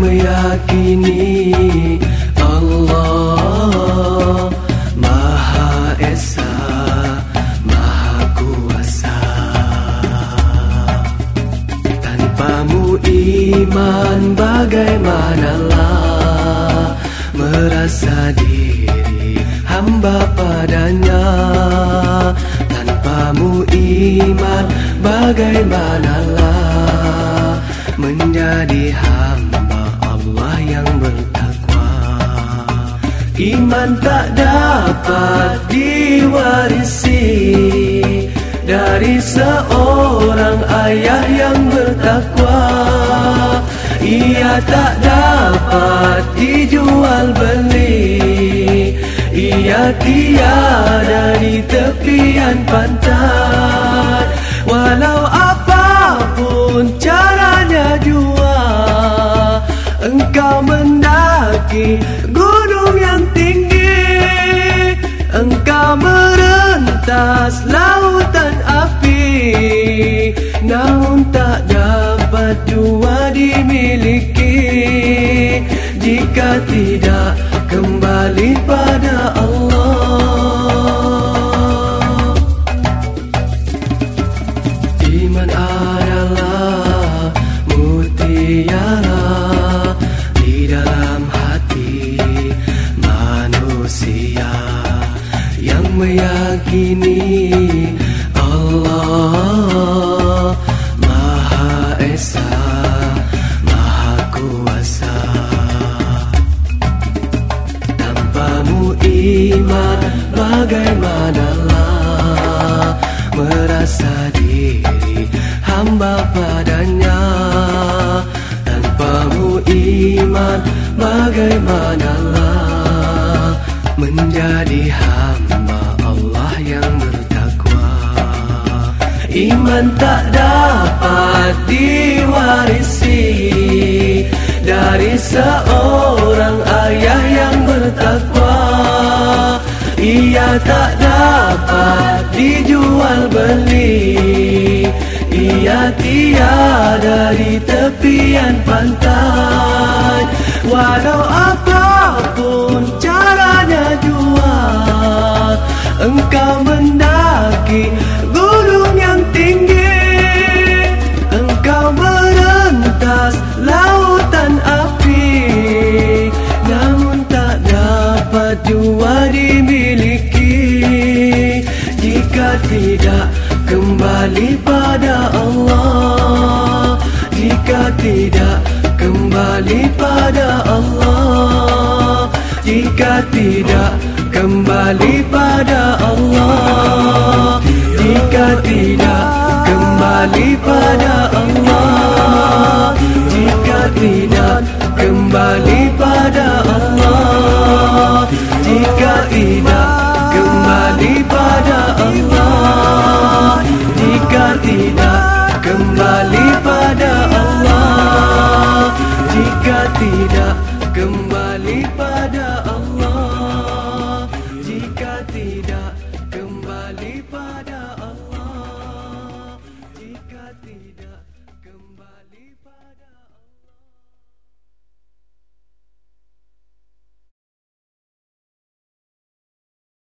meyakini Kuasa. Tanpamu iman bagaimanalah Merasa diri hamba padanya. Tanpamu iman bagaimanalah Menjadi hamba Allah yang bertakwa. Iman tak dapat diwarisi Dari seorang ayah yang bertakwa. Ia tak dapat dijual beli. Ia tiada di tepian pantai. Walau merentas lautan api. Namun tak dapat jua dimiliki. Jika tidak meyakini Allah Maha Esa Maha Kuasa. Tanpamu iman bagaimanalah merasa diri hamba padanya. Tanpamu iman bagaimanalah menjadi hamba Iman tak dapat diwarisi dari seorang ayah yang bertakwa. Ia tak dapat dijual beli. Ia tiada di tepian pantai. Walau apapun caranya jua Engkau mendaki tinggi. Engkau merentas lautan api. Namun tak dapat jua dimiliki. Jika tidak kembali pada Allah. Jika tidak kembali pada Allah. Jika tidak kembali pada Allah. Jika tidak kembali pada Allah. Jika pada